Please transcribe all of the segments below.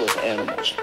with animals.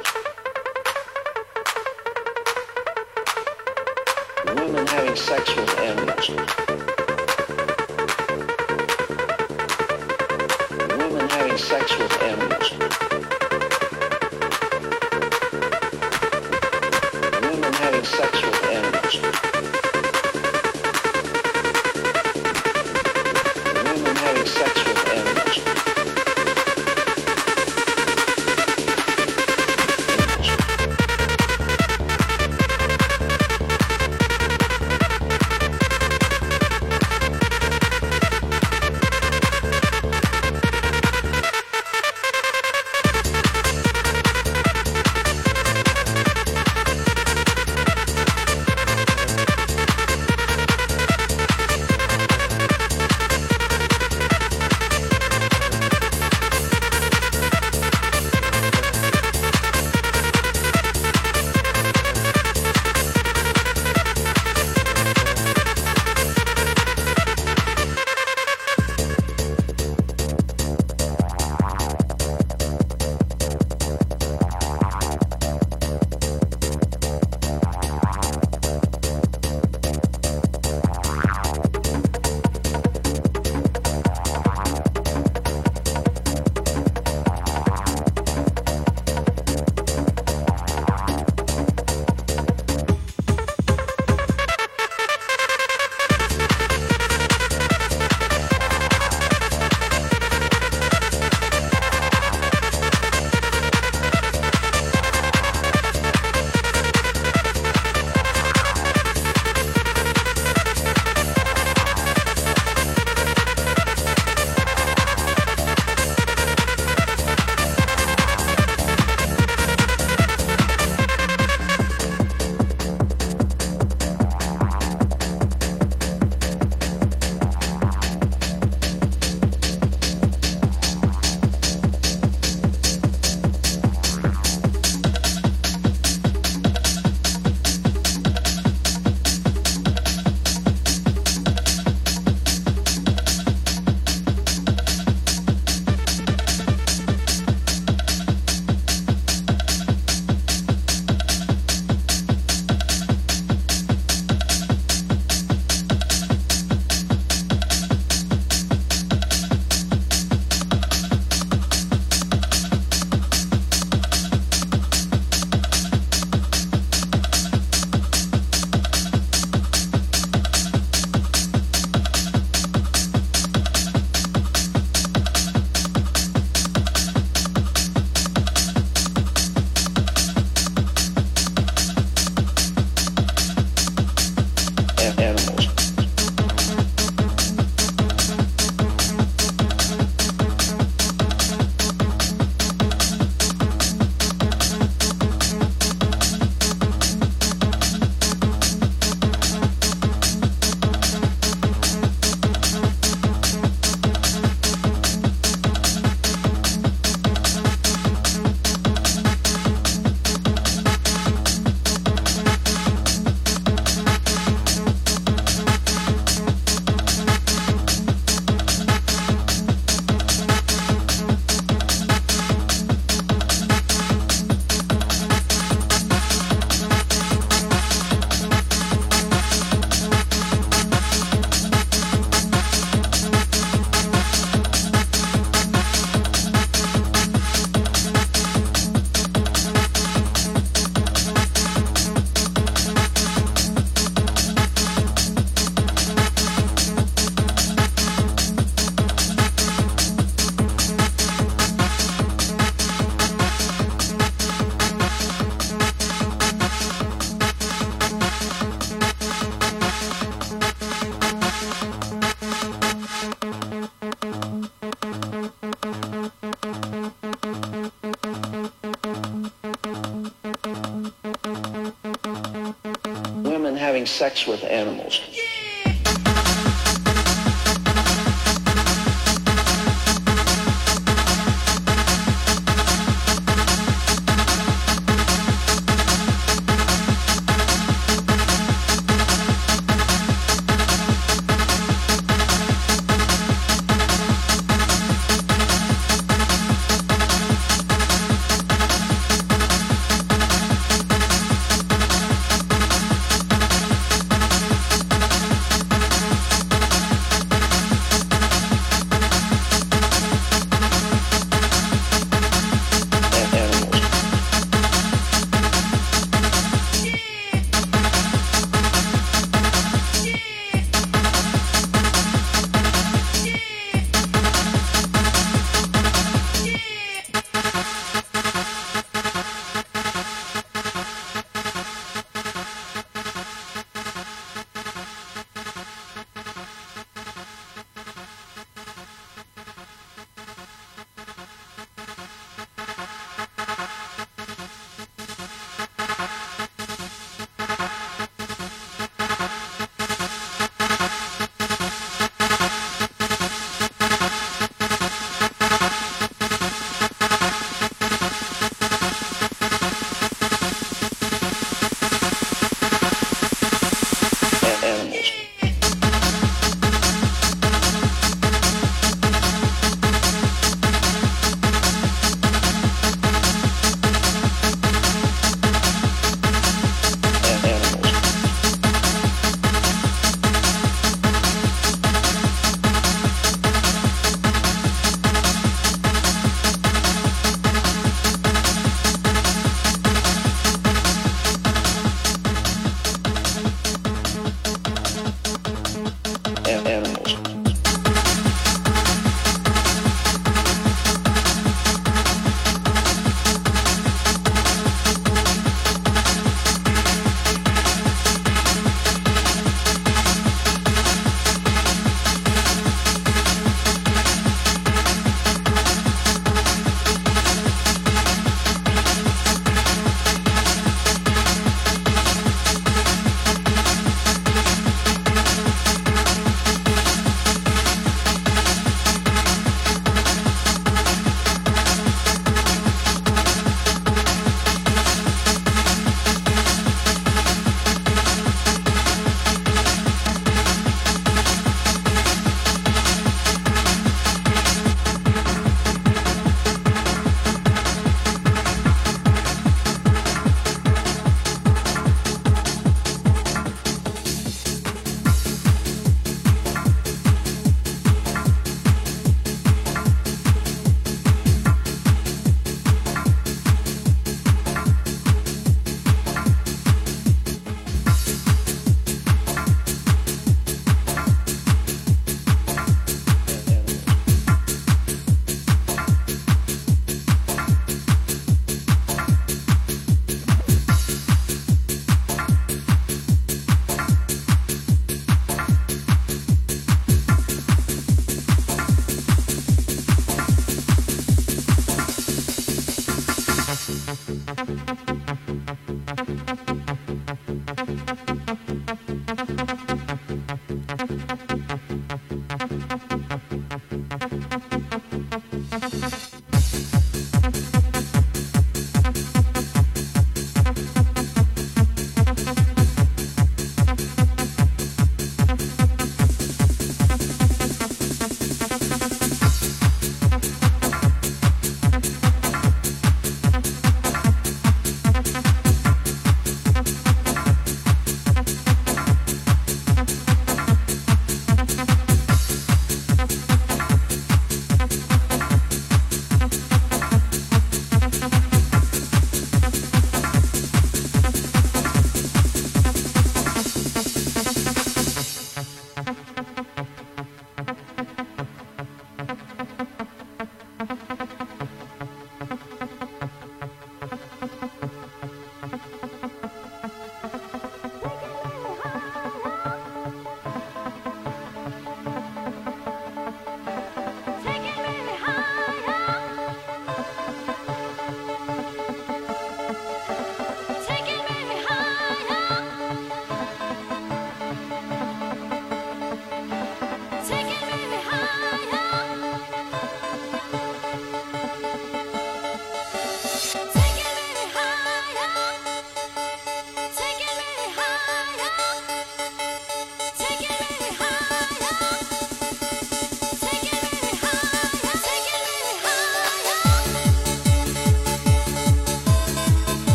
With animals.